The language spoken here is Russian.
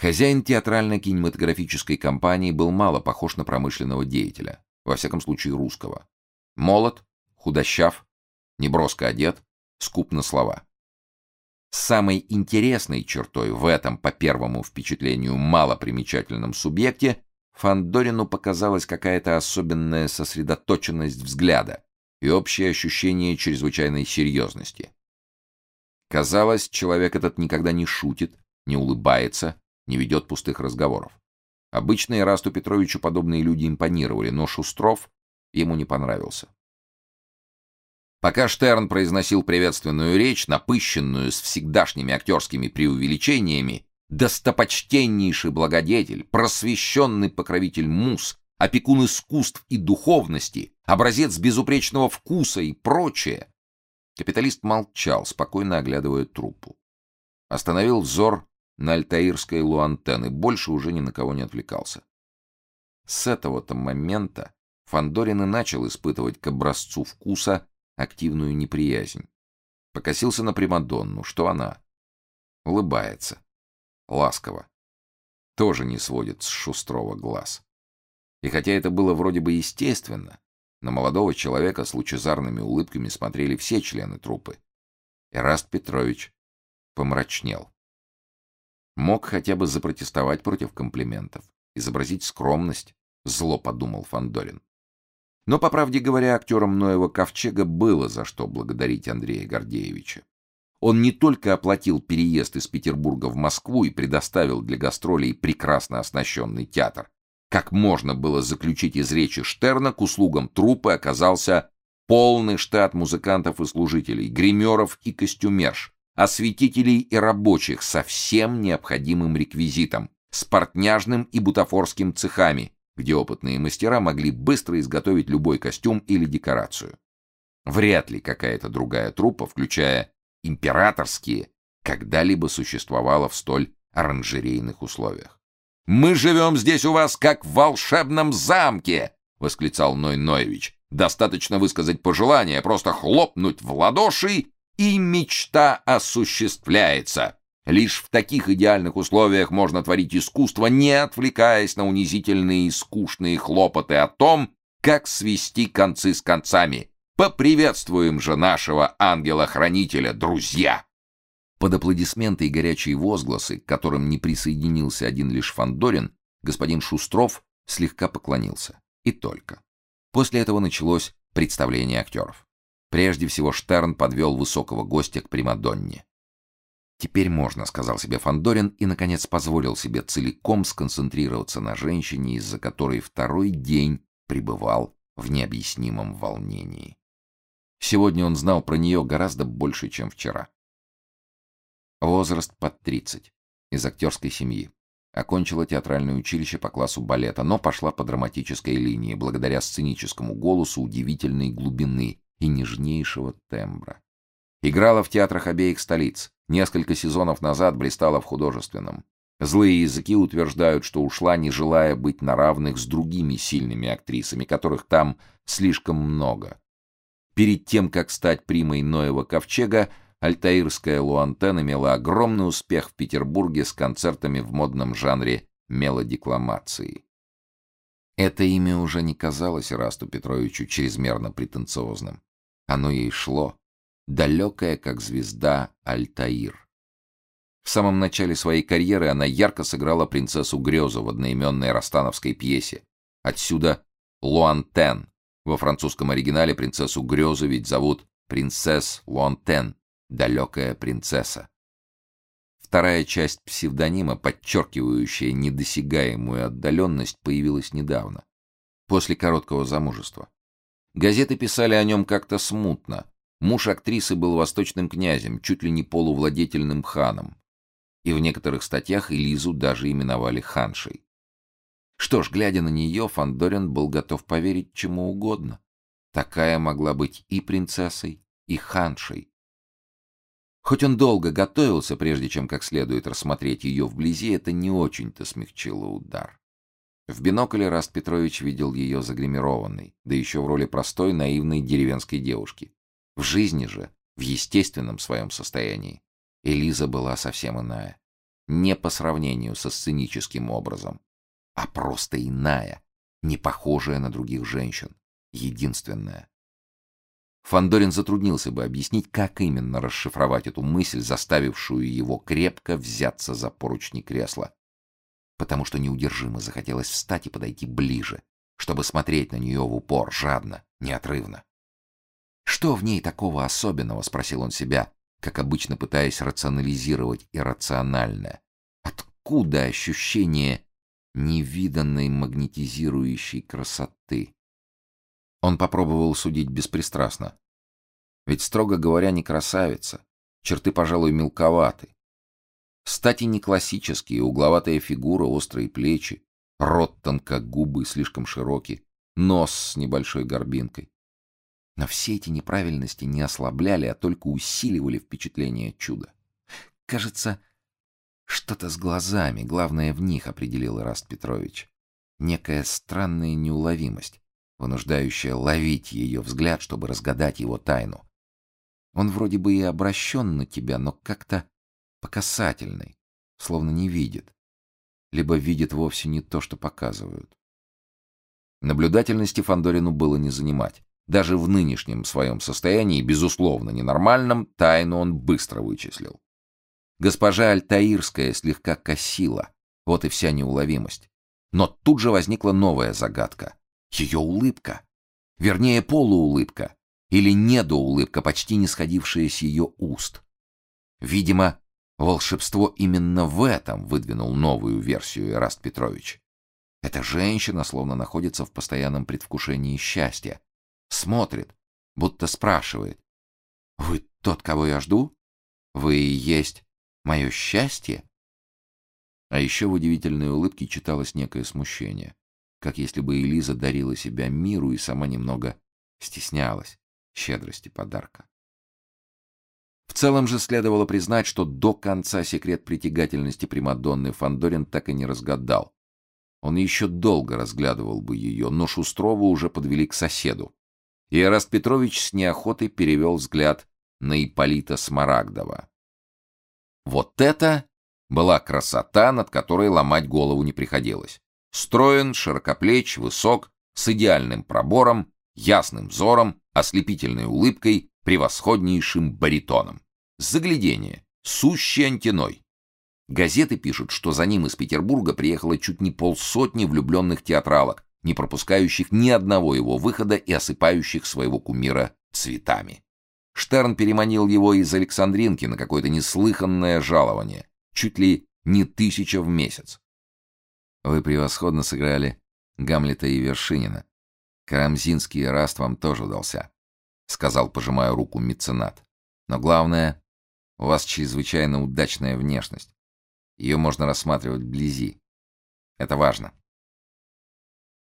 Хозяин театрально-кинематографической компании был мало похож на промышленного деятеля, во всяком случае русского. Молод, худощав, неброско одет, скуп на слова. Самой интересной чертой в этом, по первому впечатлению, малопримечательном субъекте Фандорину показалась какая-то особенная сосредоточенность взгляда и общее ощущение чрезвычайной серьезности. Казалось, человек этот никогда не шутит, не улыбается, не ведет пустых разговоров. Обычно Ирасту Петровичу подобные люди импонировали, но Шустров ему не понравился. Пока Штерн произносил приветственную речь, напыщенную с всегдашними актерскими преувеличениями, достопочтеннейший благодетель, просвещенный покровитель мус, опекун искусств и духовности, образец безупречного вкуса и прочее, капиталист молчал, спокойно оглядывая труппу. Остановил взор на альтаирской луантен и больше уже ни на кого не отвлекался. С этого-то момента Фандорин и начал испытывать к образцу вкуса активную неприязнь. Покосился на Примадонну, что она улыбается, ласково, тоже не сводит с шустрого глаз. И хотя это было вроде бы естественно, на молодого человека с лучезарными улыбками смотрели все члены труппы. Эраст Петрович помрачнел. Мог хотя бы запротестовать против комплиментов, изобразить скромность, зло подумал Фандорин. Но, по правде говоря, актерам Ноева Ковчега было за что благодарить Андрея Гордеевича. Он не только оплатил переезд из Петербурга в Москву и предоставил для гастролей прекрасно оснащенный театр. Как можно было заключить из речи Штерна, к услугам труппы оказался полный штат музыкантов и служителей, гримеров и костюмерш, осветителей и рабочих со всем необходимым реквизитом, с портняжным и бутафорским цехами, где опытные мастера могли быстро изготовить любой костюм или декорацию. Вряд ли какая-то другая труппа, включая императорские, когда-либо существовала в столь оранжерейных условиях. «Мы живем здесь у вас как в волшебном замке!» — восклицал Ной Ноевич. «Достаточно высказать пожелание, просто хлопнуть в ладоши, и мечта осуществляется. Лишь в таких идеальных условиях можно творить искусство, не отвлекаясь на унизительные и скучные хлопоты о том, как свести концы с концами. Поприветствуем же нашего ангела-хранителя, друзья! Под аплодисменты и горячие возгласы, к которым не присоединился один лишь Фандорин, господин Шустров слегка поклонился. И только. После этого началось представление актеров. Прежде всего Штерн подвел высокого гостя к Примадонне. Теперь можно, сказал себе Фандорин и наконец позволил себе целиком сконцентрироваться на женщине, из-за которой второй день пребывал в необъяснимом волнении. Сегодня он знал про нее гораздо больше, чем вчера. Возраст под 30, из актерской семьи. Окончила театральное училище по классу балета, но пошла по драматической линии, благодаря сценическому голосу удивительной глубины и нежнейшего тембра. Играла в театрах обеих столиц. Несколько сезонов назад блистала в художественном. Злые языки утверждают, что ушла, не желая быть на равных с другими сильными актрисами, которых там слишком много. Перед тем, как стать примой Ноева ковчега, альтаирская Луантен имела огромный успех в Петербурге с концертами в модном жанре мелодикламации. Это имя уже не казалось Расту Петровичу чрезмерно претенциозным. Оно ей шло, далекая, как звезда, Альтаир. В самом начале своей карьеры она ярко сыграла принцессу Грезу в одноименной ростановской пьесе. Отсюда Луантен. Во французском оригинале принцессу Грезу ведь зовут принцесс Луантен, далекая принцесса. Вторая часть псевдонима, подчеркивающая недосягаемую отдаленность, появилась недавно, после короткого замужества. Газеты писали о нем как-то смутно. Муж актрисы был восточным князем, чуть ли не полувладетельным ханом. И в некоторых статьях Элизу даже именовали ханшей. Что ж, глядя на нее, Фандорин был готов поверить чему угодно. Такая могла быть и принцессой, и ханшей. Хоть он долго готовился, прежде чем как следует рассмотреть ее вблизи, это не очень-то смягчило удар. В бинокле Раст Петрович видел ее загримированной, да еще в роли простой, наивной деревенской девушки. В жизни же, в естественном своем состоянии, Элиза была совсем иная. не по сравнению со сценическим образом, а просто иная, не похожая на других женщин, единственная. Фандорин затруднился бы объяснить, как именно расшифровать эту мысль, заставившую его крепко взяться за поручни кресла, потому что неудержимо захотелось встать и подойти ближе, чтобы смотреть на нее в упор, жадно, неотрывно. Что в ней такого особенного, спросил он себя, как обычно пытаясь рационализировать иррациональное. Откуда ощущение невиданной магнетизирующей красоты? Он попробовал судить беспристрастно. Ведь, строго говоря, не красавица. Черты, пожалуй, мелковаты. Стати не классические, угловатая фигура, острые плечи, рот тонко, губы слишком широкие, нос с небольшой горбинкой. Но все эти неправильности не ослабляли, а только усиливали впечатление чуда. Кажется, что-то с глазами, главное в них, определил Ираст Петрович. Некая странная неуловимость, вынуждающая ловить ее взгляд, чтобы разгадать его тайну. Он вроде бы и обращен на тебя, но как-то по словно не видит. Либо видит вовсе не то, что показывают. Наблюдательности Фандорину было не занимать. Даже в нынешнем своем состоянии, безусловно ненормальном, тайну он быстро вычислил. Госпожа Альтаирская слегка косила. Вот и вся неуловимость. Но тут же возникла новая загадка. Ее улыбка. Вернее, полуулыбка. Или недоулыбка, почти не сходившая с ее уст. Видимо, волшебство именно в этом выдвинул новую версию Эраст Петрович. Эта женщина словно находится в постоянном предвкушении счастья, смотрит, будто спрашивает. «Вы тот, кого я жду? Вы и есть мое счастье?» А еще в удивительной улыбке читалось некое смущение, как если бы Элиза дарила себя миру и сама немного стеснялась щедрости подарка. В целом же следовало признать, что до конца секрет притягательности Примадонны Фандорин так и не разгадал. Он еще долго разглядывал бы ее, но Шустрова уже подвели к соседу, и Эраст Петрович с неохотой перевел взгляд на Ипполита Смарагдова. Вот это была красота, над которой ломать голову не приходилось. Строен, широкоплеч, высок, с идеальным пробором, ясным взором, ослепительной улыбкой, превосходнейшим баритоном. Заглядение, сущий антиной. Газеты пишут, что за ним из Петербурга приехало чуть не полсотни влюбленных театралок, не пропускающих ни одного его выхода и осыпающих своего кумира цветами. Штерн переманил его из Александринки на какое-то неслыханное жалование, чуть ли не тысяча в месяц. Вы превосходно сыграли Гамлета и Вершинина. Карамзинский раст вам тоже удался, сказал, пожимая руку меценат. Но главное, у вас чрезвычайно удачная внешность. Ее можно рассматривать вблизи. Это важно.